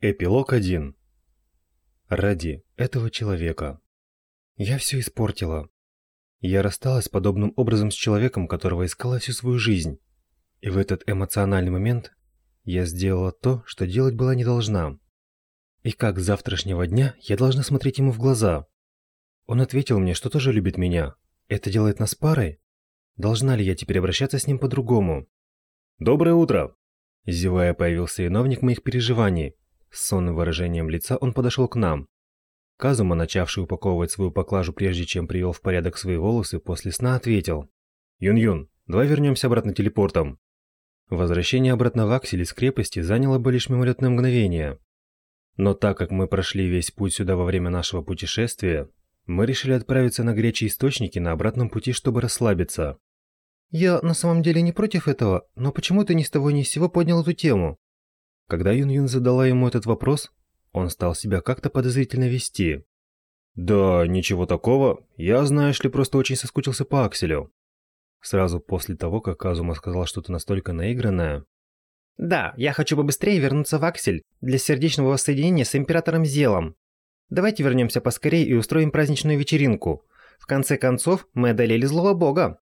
Эпилог 1. Ради этого человека. Я все испортила. Я рассталась подобным образом с человеком, которого искала всю свою жизнь. И в этот эмоциональный момент я сделала то, что делать была не должна. И как с завтрашнего дня я должна смотреть ему в глаза? Он ответил мне, что тоже любит меня. Это делает нас парой? Должна ли я теперь обращаться с ним по-другому? «Доброе утро!» Зевая, появился виновник моих переживаний. С сонным выражением лица он подошел к нам. Казума, начавший упаковывать свою поклажу прежде чем привел в порядок свои волосы, после сна ответил. «Юн-Юн, давай вернемся обратно телепортом». Возвращение обратно в Аксель из крепости заняло бы лишь мимолетное мгновение. Но так как мы прошли весь путь сюда во время нашего путешествия, мы решили отправиться на горячие источники на обратном пути, чтобы расслабиться. «Я на самом деле не против этого, но почему ты ни с того ни с сего поднял эту тему?» Когда Юн-Юн задала ему этот вопрос, он стал себя как-то подозрительно вести. «Да, ничего такого. Я, знаешь ли, просто очень соскучился по Акселю». Сразу после того, как Казума сказал что-то настолько наигранное. «Да, я хочу побыстрее вернуться в Аксель для сердечного воссоединения с Императором Зелом. Давайте вернемся поскорее и устроим праздничную вечеринку. В конце концов, мы одолели злого бога».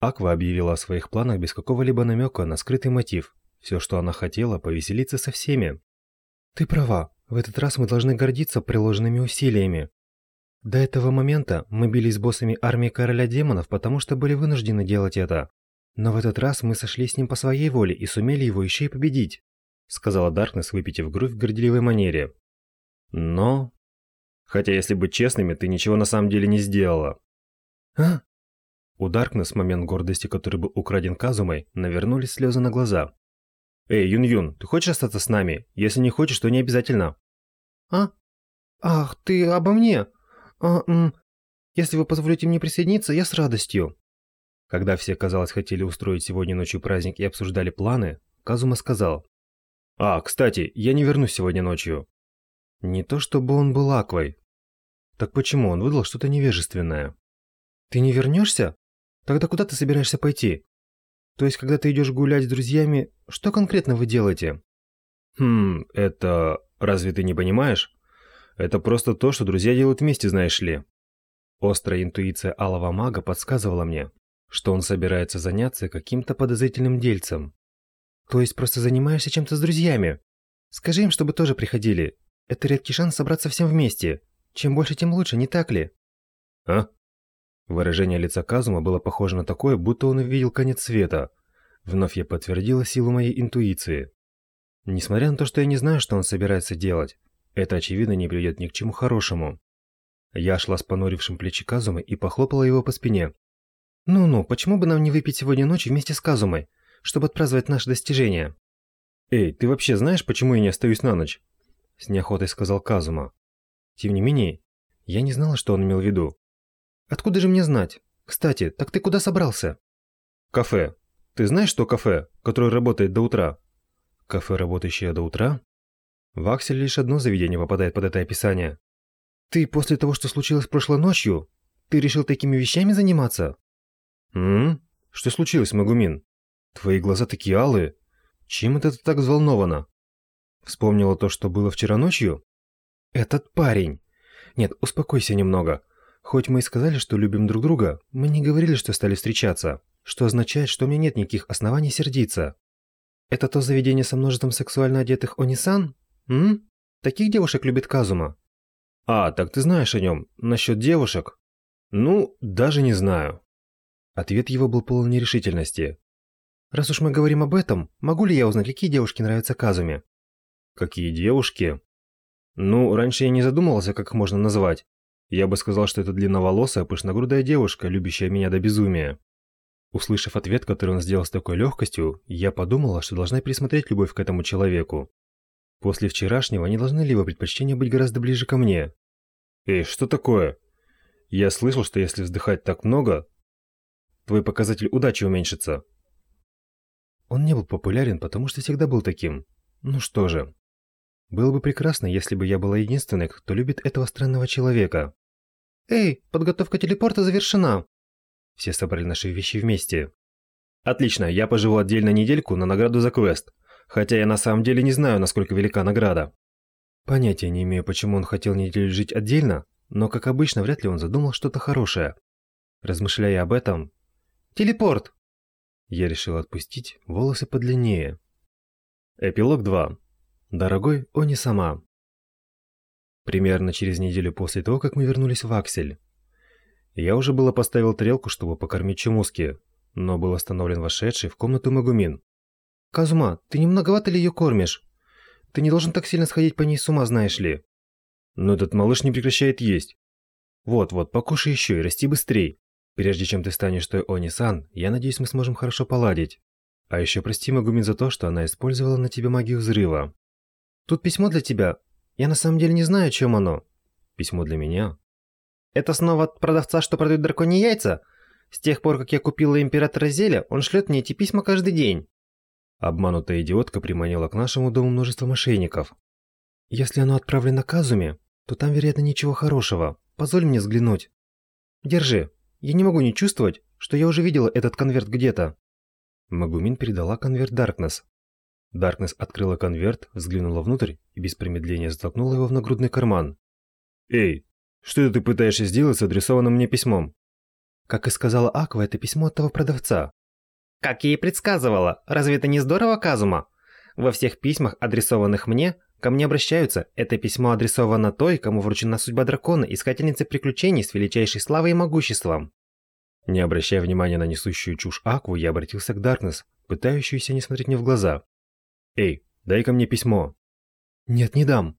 Аква объявила о своих планах без какого-либо намека на скрытый мотив. Все, что она хотела, повеселиться со всеми. Ты права. В этот раз мы должны гордиться приложенными усилиями. До этого момента мы бились с боссами армии короля демонов, потому что были вынуждены делать это. Но в этот раз мы сошли с ним по своей воле и сумели его еще и победить, сказала Даркнесс, выпитив грудь в горделивой манере. Но хотя если быть честными, ты ничего на самом деле не сделала. А? У Даркнесс момент гордости, который был украден Казумой, навернулись слезы на глаза. «Эй, Юн-Юн, ты хочешь остаться с нами? Если не хочешь, то не обязательно». «А? Ах, ты обо мне? А, м, если вы позволите мне присоединиться, я с радостью». Когда все, казалось, хотели устроить сегодня ночью праздник и обсуждали планы, Казума сказал. «А, кстати, я не вернусь сегодня ночью». Не то чтобы он был аквой. Так почему он выдал что-то невежественное? «Ты не вернешься? Тогда куда ты собираешься пойти?» То есть, когда ты идешь гулять с друзьями, что конкретно вы делаете? Хм, это... Разве ты не понимаешь? Это просто то, что друзья делают вместе, знаешь ли. Острая интуиция алого мага подсказывала мне, что он собирается заняться каким-то подозрительным дельцем. То есть просто занимаешься чем-то с друзьями? Скажи им, чтобы тоже приходили. Это редкий шанс собраться всем вместе. Чем больше, тем лучше, не так ли? А? Выражение лица Казума было похоже на такое, будто он увидел конец света. Вновь я подтвердила силу моей интуиции. Несмотря на то, что я не знаю, что он собирается делать, это очевидно не приведет ни к чему хорошему. Я шла с понурившим плечи Казумой и похлопала его по спине. «Ну-ну, почему бы нам не выпить сегодня ночью вместе с Казумой, чтобы отпраздновать наше достижение?» «Эй, ты вообще знаешь, почему я не остаюсь на ночь?» С неохотой сказал Казума. Тем не менее, я не знала, что он имел в виду. Откуда же мне знать? Кстати, так ты куда собрался? Кафе. Ты знаешь, что кафе, которое работает до утра? Кафе, работающее до утра? В Аксель лишь одно заведение попадает под это описание. Ты после того, что случилось прошлой ночью, ты решил такими вещами заниматься? М? Что случилось, Магумин? Твои глаза такие алые. Чем это ты так взволнована? Вспомнила то, что было вчера ночью? Этот парень. Нет, успокойся немного. Хоть мы и сказали, что любим друг друга, мы не говорили, что стали встречаться, что означает, что у меня нет никаких оснований сердиться. Это то заведение со множеством сексуально одетых Онисан? М? Таких девушек любит Казума. А, так ты знаешь о нем. Насчет девушек? Ну, даже не знаю. Ответ его был полон нерешительности. Раз уж мы говорим об этом, могу ли я узнать, какие девушки нравятся Казуме? Какие девушки? Ну, раньше я не задумывался, как их можно назвать. Я бы сказал, что это длинноволосая, пышногрудая девушка, любящая меня до безумия. Услышав ответ, который он сделал с такой легкостью, я подумала, что должна пересмотреть любовь к этому человеку. После вчерашнего не должны ли его предпочтения быть гораздо ближе ко мне? Эй, что такое? Я слышал, что если вздыхать так много, твой показатель удачи уменьшится. Он не был популярен, потому что всегда был таким. Ну что же. Было бы прекрасно, если бы я была единственной, кто любит этого странного человека. «Эй, подготовка телепорта завершена!» Все собрали наши вещи вместе. «Отлично, я поживу отдельно недельку на награду за квест. Хотя я на самом деле не знаю, насколько велика награда». Понятия не имею, почему он хотел неделю жить отдельно, но, как обычно, вряд ли он задумал что-то хорошее. Размышляя об этом... Телепорт! Я решил отпустить волосы подлиннее. Эпилог 2. Дорогой Они сама. Примерно через неделю после того, как мы вернулись в Аксель. Я уже было поставил тарелку, чтобы покормить Чемуски, но был остановлен вошедший в комнату Магумин. «Казума, ты не многовато ли ее кормишь? Ты не должен так сильно сходить по ней с ума, знаешь ли». «Но этот малыш не прекращает есть. Вот-вот, покушай еще и расти быстрей. Прежде чем ты станешь той Они-сан, я надеюсь, мы сможем хорошо поладить. А еще прости Магумин за то, что она использовала на тебе магию взрыва». «Тут письмо для тебя. Я на самом деле не знаю, о чем оно». «Письмо для меня?» «Это снова от продавца, что продает драконьи яйца? С тех пор, как я купила императора Зеля, он шлет мне эти письма каждый день». Обманутая идиотка приманила к нашему дому множество мошенников. «Если оно отправлено Казуме, то там, вероятно, ничего хорошего. Позволь мне взглянуть». «Держи. Я не могу не чувствовать, что я уже видела этот конверт где-то». Магумин передала конверт Даркнесс. Даркнесс открыла конверт, взглянула внутрь и без промедления затолкнула его в нагрудный карман. «Эй, что это ты пытаешься сделать с адресованным мне письмом?» Как и сказала Аква, это письмо от того продавца. Как я и предсказывала, разве это не здорово, Казума? Во всех письмах, адресованных мне, ко мне обращаются. Это письмо адресовано той, кому вручена судьба дракона, искательницы приключений с величайшей славой и могуществом. Не обращая внимания на несущую чушь Акву, я обратился к Даркнесс, пытающуюся не смотреть мне в глаза. «Эй, дай ко мне письмо!» «Нет, не дам!»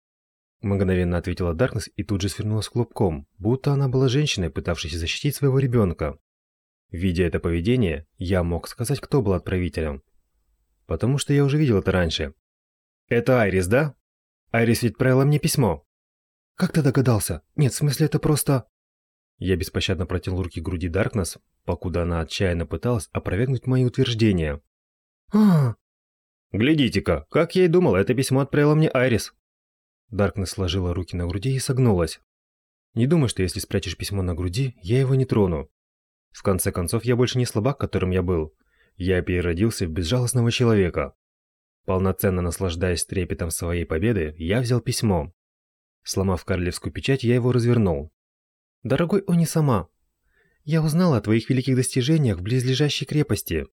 Мгновенно ответила Даркнесс и тут же свернулась клубком, будто она была женщиной, пытавшейся защитить своего ребенка. Видя это поведение, я мог сказать, кто был отправителем. Потому что я уже видел это раньше. «Это Айрис, да? Айрис ведь отправила мне письмо». «Как ты догадался? Нет, в смысле, это просто...» Я беспощадно протянул руки к груди Даркнесс, покуда она отчаянно пыталась опровергнуть мои утверждения. а Глядите-ка, как я и думал, это письмо отправила мне Айрис. Даркнесс сложила руки на груди и согнулась. Не думай, что если спрячешь письмо на груди, я его не трону. В конце концов, я больше не слабак, которым я был. Я переродился в безжалостного человека. Полноценно наслаждаясь трепетом своей победы, я взял письмо. Сломав королевскую печать, я его развернул. «Дорогой Они сама, я узнала о твоих великих достижениях в близлежащей крепости.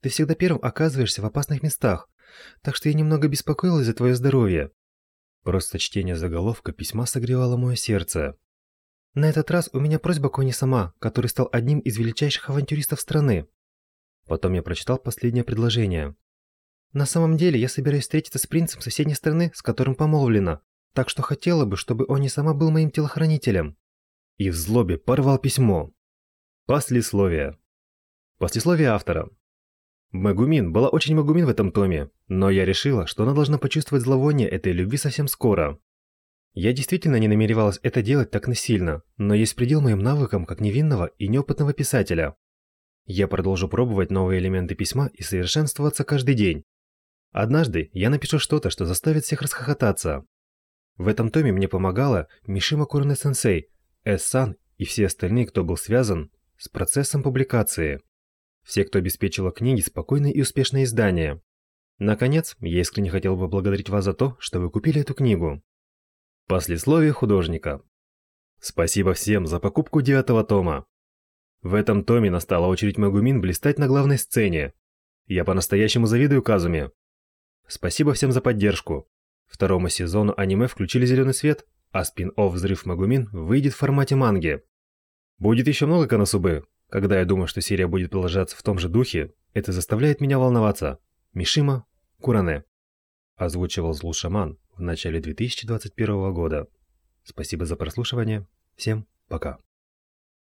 Ты всегда первым оказываешься в опасных местах, так что я немного беспокоилась за твое здоровье». Просто чтение заголовка письма согревало мое сердце. На этот раз у меня просьба к сама, который стал одним из величайших авантюристов страны. Потом я прочитал последнее предложение. На самом деле, я собираюсь встретиться с принцем соседней страны, с которым помолвлена, так что хотела бы, чтобы Они сама был моим телохранителем. И в злобе порвал письмо. Послесловие. Послесловие автора. Магумин была очень Магумин в этом томе, но я решила, что она должна почувствовать зловоние этой любви совсем скоро. Я действительно не намеревалась это делать так насильно, но есть предел моим навыкам как невинного и неопытного писателя. Я продолжу пробовать новые элементы письма и совершенствоваться каждый день. Однажды я напишу что-то, что заставит всех расхохотаться. В этом томе мне помогала Мишима Куроне-сенсей, Эс-сан и все остальные, кто был связан с процессом публикации. Все, кто обеспечила книги спокойное и успешное издание. Наконец, я искренне хотел бы благодарить вас за то, что вы купили эту книгу. Послесловие художника. Спасибо всем за покупку девятого тома. В этом томе настала очередь Магумин блистать на главной сцене. Я по-настоящему завидую Казуме. Спасибо всем за поддержку. Второму сезону аниме включили зеленый свет, а спин-офф «Взрыв Магумин» выйдет в формате манги. Будет еще много Канасубы. Когда я думаю, что серия будет продолжаться в том же духе, это заставляет меня волноваться. Мишима Куране. Озвучивал Злу Шаман в начале 2021 года. Спасибо за прослушивание. Всем пока.